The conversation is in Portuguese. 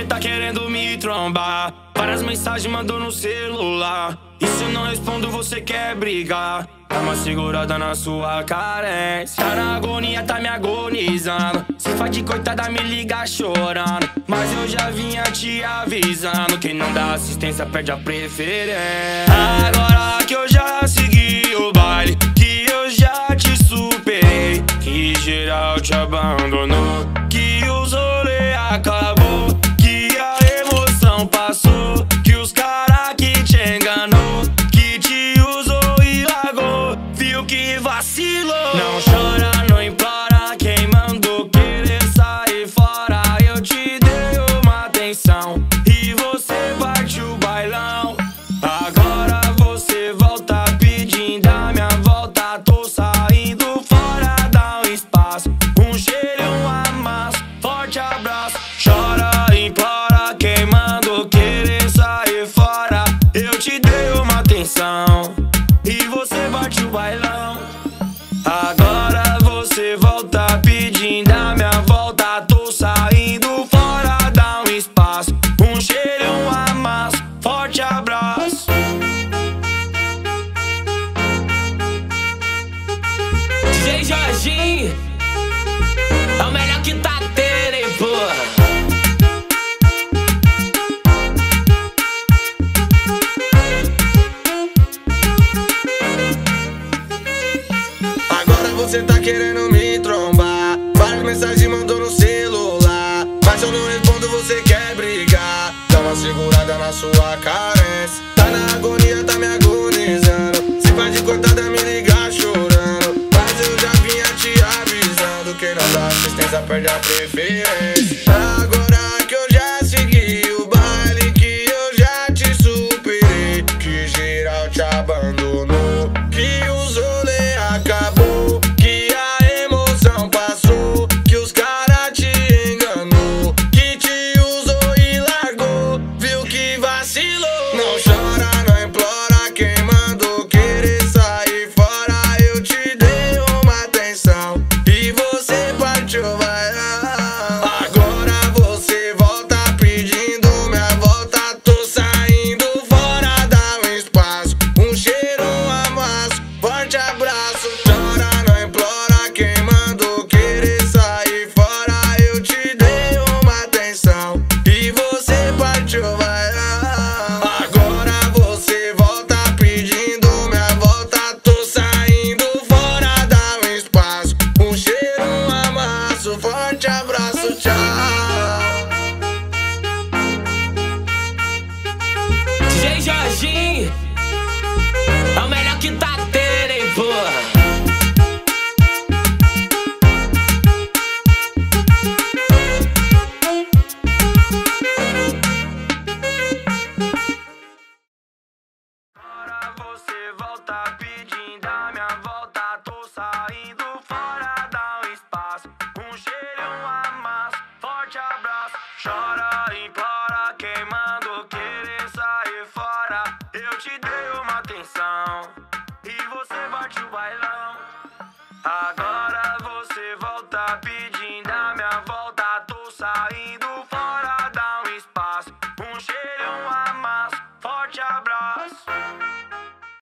você tá querendo me trombar. Várias mensagens mandou no celular. E se eu não respondo, você quer brigar. Dá uma segurada na sua carência. Tá na agonia, tá me agonizando. Se faz de coitada, me liga chorando. Mas eu já vinha te avisando. Quem não dá assistência perde a preferência. Agora que eu já segui o baile, que eu já te superei, que geral te abandonou, bailão. Agora você volta pedindo a minha volta. Tô saindo você tá querendo me trombar. Várias mensagens mandou no celular. Mas eu não respondo, você quer brigar. Dá uma segurada na sua carência. Tá na agonia, tá me agonizando. Se faz de cortada, me liga chorando. Mas eu já vinha te avisando. Quem não dá assistência perde a preferência. DJ E você bate o bailão. Agora você volta pedindo a minha volta. Tô saindo.